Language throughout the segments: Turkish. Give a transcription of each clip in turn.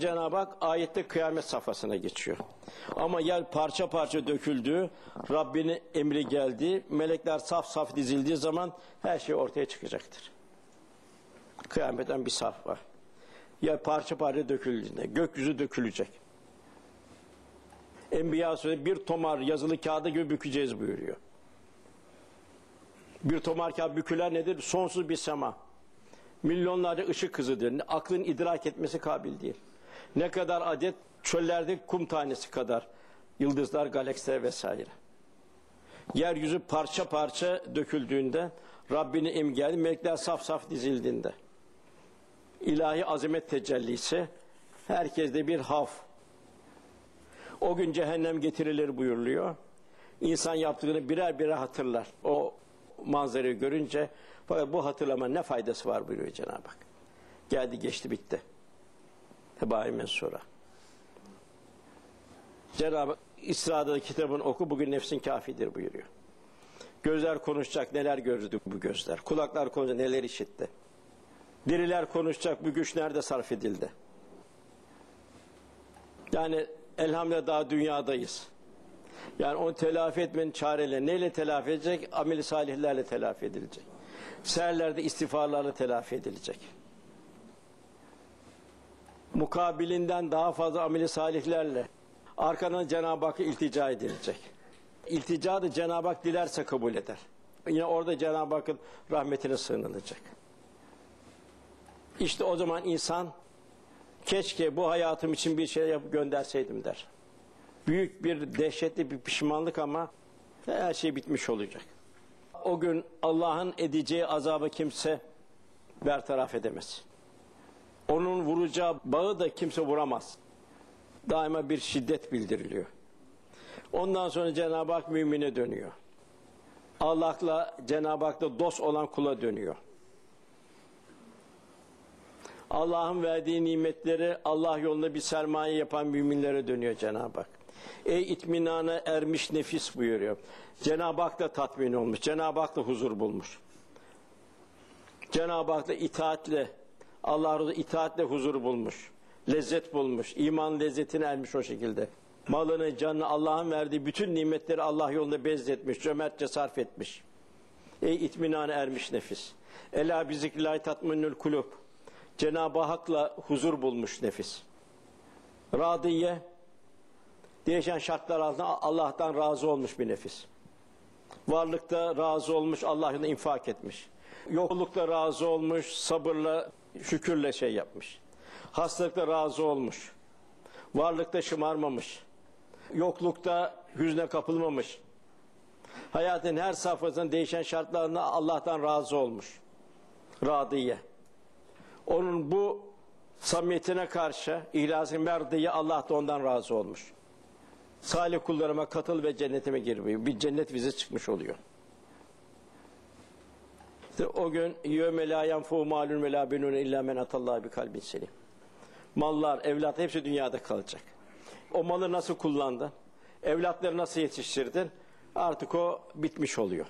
Cenab-ı Hak ayette kıyamet safhasına geçiyor. Ama yer parça parça döküldü, Rabbinin emri geldi, melekler saf saf dizildiği zaman her şey ortaya çıkacaktır. Kıyametten bir safha. Yer parça parça döküldüğünde, gökyüzü dökülecek. Enbiya Suresi bir tomar yazılı kağıda gibi bükeceğiz buyuruyor. Bir tomar kağıt bükülen nedir? Sonsuz bir sema. Milyonlarca ışık hızıdır. Aklın idrak etmesi kabil değil. Ne kadar adet çöllerde kum tanesi kadar yıldızlar, galaksiler vesaire. Yeryüzü parça parça döküldüğünde Rabbinin emri geldi, melekler saf saf dizildiğinde. ilahi azamet tecellisi herkeste bir haf. O gün cehennem getirilir buyuruluyor. İnsan yaptığını birer birer hatırlar. O manzarayı görünce fakat bu hatırlama ne faydası var buyuruyor Cenab-ı Hak. Geldi geçti bitti. Hebai sonra. Cenab-ı İsra'da da kitabını oku bugün nefsin kafidir buyuruyor. Gözler konuşacak neler gördü bu gözler. Kulaklar konuşacak neler işitti. Diriler konuşacak bu güç nerede sarf edildi. Yani elhamdülillah daha dünyadayız. Yani onu telafi etmenin çareleri neyle telafi edecek? Ameli salihlerle telafi edilecek. Seherlerde istiğfarlarla telafi edilecek. Mukabilinden daha fazla ameli salihlerle arkadan Cenab-ı Hakk'a iltica edilecek. İltica da Cenab-ı Hak dilerse kabul eder. Yine orada Cenab-ı Hakk'ın rahmetine sığınılacak. İşte o zaman insan keşke bu hayatım için bir şey yapıp gönderseydim der. Büyük bir dehşetli bir pişmanlık ama her şey bitmiş olacak. O gün Allah'ın edeceği azabı kimse bertaraf edemez. Onun vuracağı bağı da kimse vuramaz. Daima bir şiddet bildiriliyor. Ondan sonra Cenab-ı Hak mümine dönüyor. Allah'la Cenab-ı Hak'la dost olan kula dönüyor. Allah'ın verdiği nimetleri Allah yolunda bir sermaye yapan müminlere dönüyor Cenab-ı Hak. Ey itminana ermiş nefis buyuruyor. Cenab-ı Hak da tatmin olmuş. Cenab-ı Hak da huzur bulmuş. Cenab-ı Hak da itaatle Allah razı itaatle huzur bulmuş. Lezzet bulmuş. İman lezzetine ermiş o şekilde. Malını, canını Allah'ın verdiği bütün nimetleri Allah yolunda bezletmiş. Cömertçe sarf etmiş. Ey itminana ermiş nefis. Ela biziklillahi tatminül kulub. Cenab-ı Hak'la huzur bulmuş nefis. Radiye, değişen şartlar altında Allah'tan razı olmuş bir nefis. Varlıkta razı olmuş, Allah'ın infak etmiş. Yoklukta razı olmuş, sabırla, şükürle şey yapmış. Hastalıkta razı olmuş. Varlıkta şımarmamış. Yoklukta hüzne kapılmamış. Hayatın her safhasında değişen şartlarında Allah'tan razı olmuş. Radiye. Onun bu samimiyetine karşı ihlas-ı merdiye Allah da ondan razı olmuş. Salih kullarıma katıl ve cennetime gir. Bir cennet vize çıkmış oluyor. İşte o gün yevme la yenfu malun ve la benun illa men atallahi bi kalbin selim. Mallar, evlat hepsi dünyada kalacak. O malı nasıl kullandın? Evlatları nasıl yetiştirdin? Artık o bitmiş oluyor.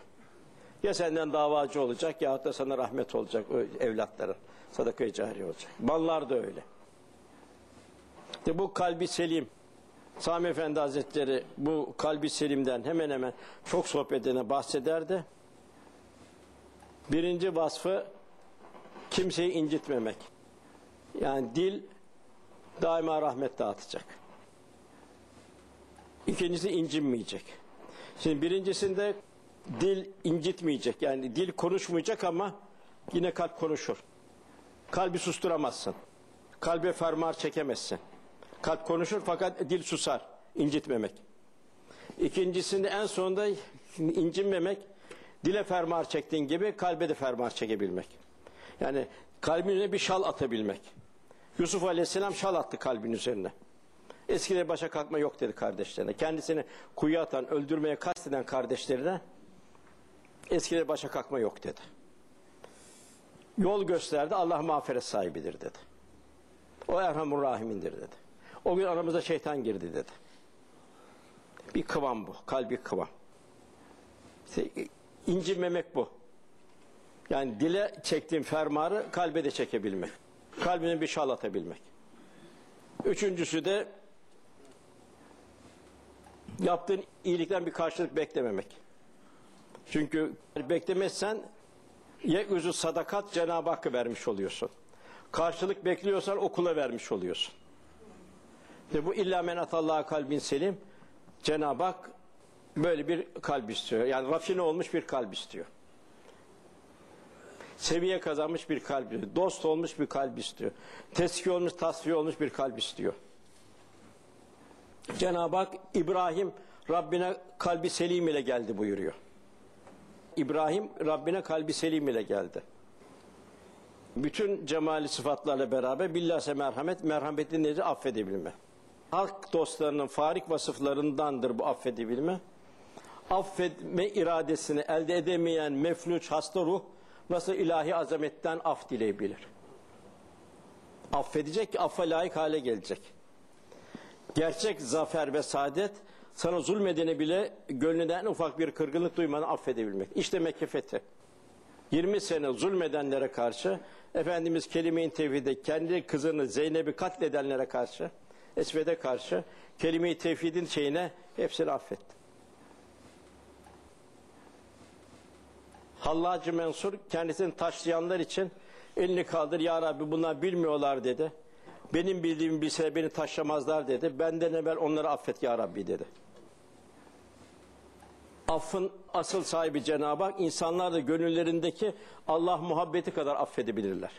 Ya senden davacı olacak ya da sana rahmet olacak evlatların. Sadaka-i cari olacak. Mallar da öyle. İşte bu kalbi selim. Sami Efendi Hazretleri bu kalbi selimden hemen hemen çok sohbetine bahsederdi. Birinci vasfı kimseyi incitmemek. Yani dil daima rahmet dağıtacak. İkincisi incinmeyecek. Şimdi birincisinde dil incitmeyecek. Yani dil konuşmayacak ama yine kalp konuşur. Kalbi susturamazsın. Kalbe fermuar çekemezsin. Kalp konuşur fakat dil susar. incitmemek. İkincisinde en sonunda incinmemek, dile fermuar çektiğin gibi kalbe de fermuar çekebilmek. Yani kalbin üzerine bir şal atabilmek. Yusuf Aleyhisselam şal attı kalbin üzerine. Eskide başa kalkma yok dedi kardeşlerine. Kendisini kuyuya atan, öldürmeye kasteden kardeşlerine eskide başa kalkma yok dedi. Yol gösterdi, Allah mağfiret sahibidir dedi. O Erhamur Rahim'indir dedi. O gün aramıza şeytan girdi dedi. Bir kıvam bu, kalbi kıvam. İncinmemek bu. Yani dile çektiğin fermarı kalbe de çekebilmek. Kalbine bir şal atabilmek. Üçüncüsü de yaptığın iyilikten bir karşılık beklememek. Çünkü beklemezsen yeküzü sadakat Cenab-ı Hakk'a vermiş oluyorsun. Karşılık bekliyorsan okula vermiş oluyorsun. Ve bu illa men atallaha kalbin selim Cenab-ı Hak böyle bir kalp istiyor. Yani rafine olmuş bir kalp istiyor. Seviye kazanmış bir kalp istiyor. Dost olmuş bir kalp istiyor. Teski olmuş, tasfiye olmuş bir kalp istiyor. Cenab-ı Hak İbrahim Rabbine kalbi selim ile geldi buyuruyor. İbrahim Rabbine kalbi selim ile geldi. Bütün cemali sıfatlarla beraber billahse merhamet, merhametin nedir? Affedebilme. Halk dostlarının farik vasıflarındandır bu affedebilme. Affetme iradesini elde edemeyen mefluç hasta ruh nasıl ilahi azametten af dileyebilir? Affedecek ki affa layık hale gelecek. Gerçek zafer ve saadet sana zulmedene bile gönlünden ufak bir kırgınlık duymanı affedebilmek. İşte Mekke fethi. 20 sene zulmedenlere karşı Efendimiz kelime-i tevhide kendi kızını Zeynep'i katledenlere karşı Esved'e karşı kelime-i tevhidin şeyine hepsini affetti. Hallacı Mensur kendisini taşlayanlar için elini kaldır ya Rabbi bunlar bilmiyorlar dedi. Benim bildiğim bilse beni taşlamazlar dedi. Benden evvel onları affet ya Rabbi dedi. Affın asıl sahibi Cenab-ı Hak insanlar da gönüllerindeki Allah muhabbeti kadar affedebilirler.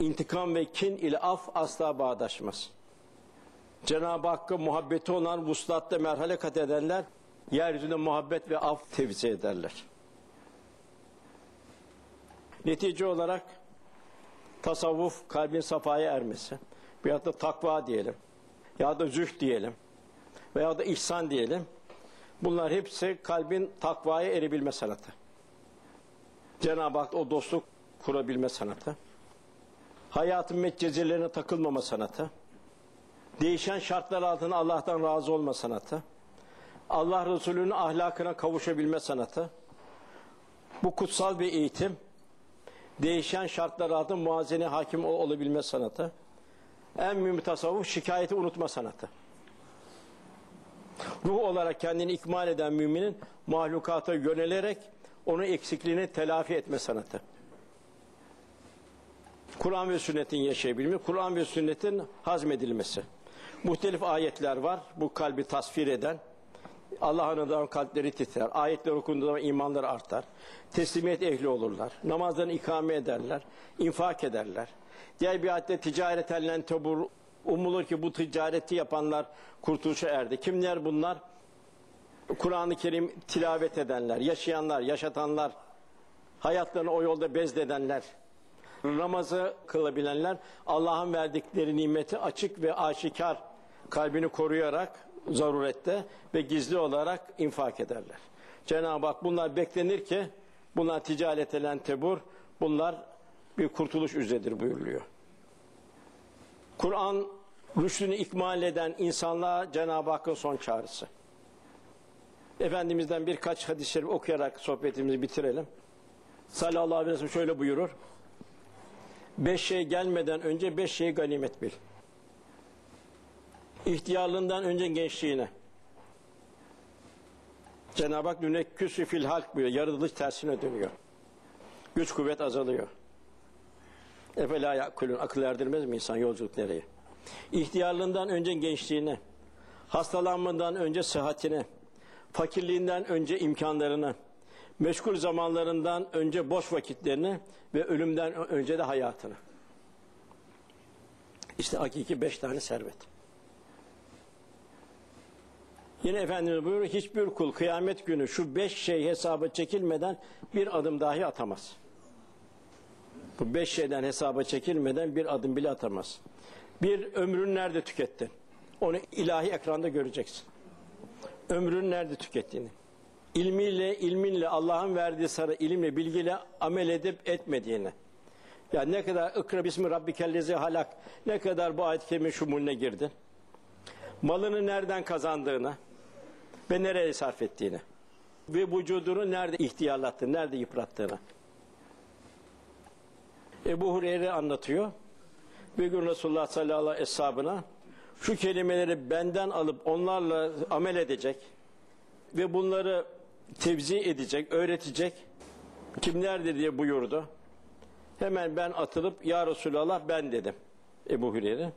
İntikam ve kin ile af asla bağdaşmaz. Cenab-ı Hakk'a muhabbeti olan vuslatta merhale kat edenler yeryüzünde muhabbet ve af tevzi ederler. Netice olarak tasavvuf kalbin safaya ermesi veyahut da takva diyelim ya da zühd diyelim veya da ihsan diyelim bunlar hepsi kalbin takvaya erebilme sanatı. Cenab-ı Hak o dostluk kurabilme sanatı. Hayatın metcezelerine takılmama sanatı. Değişen şartlar altında Allah'tan razı olma sanatı. Allah Resulü'nün ahlakına kavuşabilme sanatı. Bu kutsal bir eğitim. Değişen şartlar altında muazene hakim olabilme sanatı. En mühim tasavvuf şikayeti unutma sanatı. Ruh olarak kendini ikmal eden müminin mahlukata yönelerek onun eksikliğini telafi etme sanatı. Kur'an ve sünnetin yaşayabilme, Kur'an ve sünnetin hazmedilmesi. Muhtelif ayetler var bu kalbi tasvir eden. Allah'ın adamı kalpleri titrer. Ayetler okunduğu zaman imanları artar. Teslimiyet ehli olurlar. Namazlarını ikame ederler. infak ederler. Diğer bir ayette ticaret ellen tebur umulur ki bu ticareti yapanlar kurtuluşa erdi. Kimler bunlar? Kur'an-ı Kerim tilavet edenler, yaşayanlar, yaşatanlar, hayatlarını o yolda bezledenler, namazı kılabilenler, Allah'ın verdikleri nimeti açık ve aşikar kalbini koruyarak zarurette ve gizli olarak infak ederler. Cenab-ı Hak bunlar beklenir ki bunlar ticaret elen tebur, bunlar bir kurtuluş üzeredir buyuruluyor. Kur'an rüştünü ikmal eden insanlığa Cenab-ı Hakk'ın son çağrısı. Efendimiz'den birkaç hadis-i şerif okuyarak sohbetimizi bitirelim. Sallallahu aleyhi ve sellem şöyle buyurur. Beş şey gelmeden önce beş şeyi ganimet bil. İhtiyarlığından önce gençliğine. Cenab-ı Hak küsü fil halk buyuruyor. Yaratılış tersine dönüyor. Güç kuvvet azalıyor. Efela yakulun. Akıl erdirmez mi insan yolculuk nereye? İhtiyarlığından önce gençliğine. Hastalanmadan önce sıhhatine. Fakirliğinden önce imkanlarına. Meşgul zamanlarından önce boş vakitlerine ve ölümden önce de hayatına. İşte hakiki beş tane servet. Yine Efendimiz buyuruyor hiçbir kul kıyamet günü şu beş şey hesaba çekilmeden bir adım dahi atamaz. Bu beş şeyden hesaba çekilmeden bir adım bile atamaz. Bir ömrün nerede tükettin? Onu ilahi ekranda göreceksin. Ömrün nerede tükettiğini. İlmiyle, ilminle Allah'ın verdiği sarı ilimle, bilgiyle amel edip etmediğini. Ya ne kadar ikra bismi rabbikellezi halak, ne kadar bu ayet-i kerime şumulüne girdin. Malını nereden kazandığını ve nereye sarf ettiğini. Ve vücudunu nerede ihtiyarlattığını, nerede yıprattığını. Ebu Hureyre anlatıyor. Bir gün Resulullah sallallahu aleyhi ve hesabına şu kelimeleri benden alıp onlarla amel edecek ve bunları tevzi edecek, öğretecek kimlerdir diye buyurdu. Hemen ben atılıp ya Resulallah ben dedim Ebu Hureyre.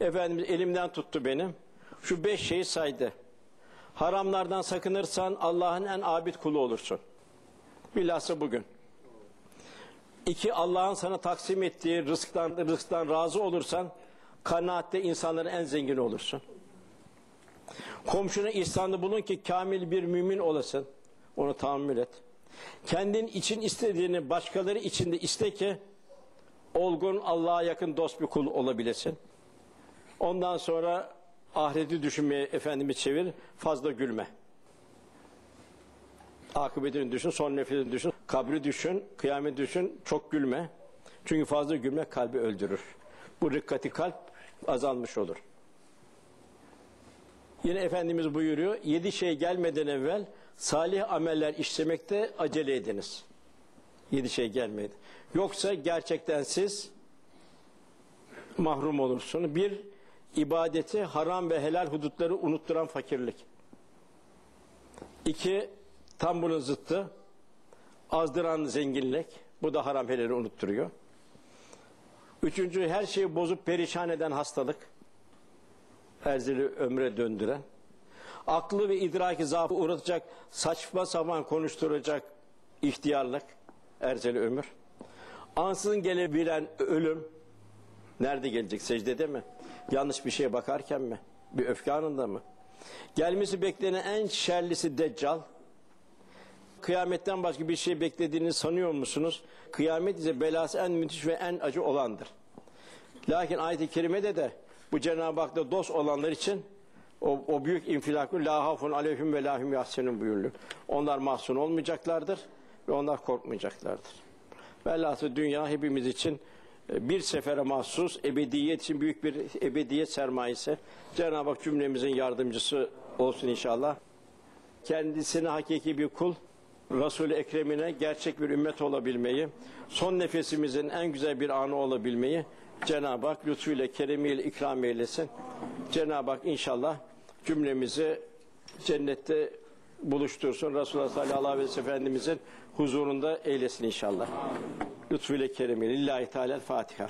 Efendimiz elimden tuttu benim. Şu beş şeyi saydı. Haramlardan sakınırsan Allah'ın en abid kulu olursun. Bilhassa bugün. İki, Allah'ın sana taksim ettiği rızktan, rızktan razı olursan kanaatte insanların en zengini olursun. Komşuna ihsanda bulun ki kamil bir mümin olasın. Onu tahammül et. Kendin için istediğini başkaları için de iste ki olgun Allah'a yakın dost bir kul olabilesin. Ondan sonra ahireti düşünmeye efendimi çevir, fazla gülme. Akıbetini düşün, son nefesini düşün, kabri düşün, kıyamet düşün, çok gülme. Çünkü fazla gülme kalbi öldürür. Bu rikkati kalp azalmış olur. Yine Efendimiz buyuruyor, yedi şey gelmeden evvel salih ameller işlemekte acele ediniz. Yedi şey gelmedi. Yoksa gerçekten siz mahrum olursunuz. Bir, ibadeti haram ve helal hudutları unutturan fakirlik. İki, tam bunun zıttı, azdıran zenginlik. Bu da haram helali unutturuyor. Üçüncü, her şeyi bozup perişan eden hastalık. Erzeli ömre döndüren. Aklı ve idraki zaafı uğratacak, saçma sapan konuşturacak ihtiyarlık. Erzeli ömür. Ansızın gelebilen ölüm. Nerede gelecek? Secdede mi? Yanlış bir şeye bakarken mi? Bir öfke anında mı? Gelmesi beklenen en şerlisi deccal. Kıyametten başka bir şey beklediğini sanıyor musunuz? Kıyamet ise belası en müthiş ve en acı olandır. Lakin ayet-i kerimede de bu Cenab-ı Hak'ta dost olanlar için o, o büyük infilakı la hafun aleyhim ve lahum yahsenun buyuruyor. Onlar mahzun olmayacaklardır ve onlar korkmayacaklardır. Velhasıl dünya hepimiz için bir sefere mahsus ebediyet için büyük bir ebediyet sermayesi. Cenab-ı Hak cümlemizin yardımcısı olsun inşallah. Kendisine hakiki bir kul, Resul-i Ekrem'ine gerçek bir ümmet olabilmeyi, son nefesimizin en güzel bir anı olabilmeyi Cenab-ı Hak lütfuyla, keremiyle ikram eylesin. Cenab-ı Hak inşallah cümlemizi cennette buluştursun. Resulullah sallallahu aleyhi ve sellem huzurunda eylesin inşallah. Lütfuyla keremiyle. Lillahi Teala Fatiha.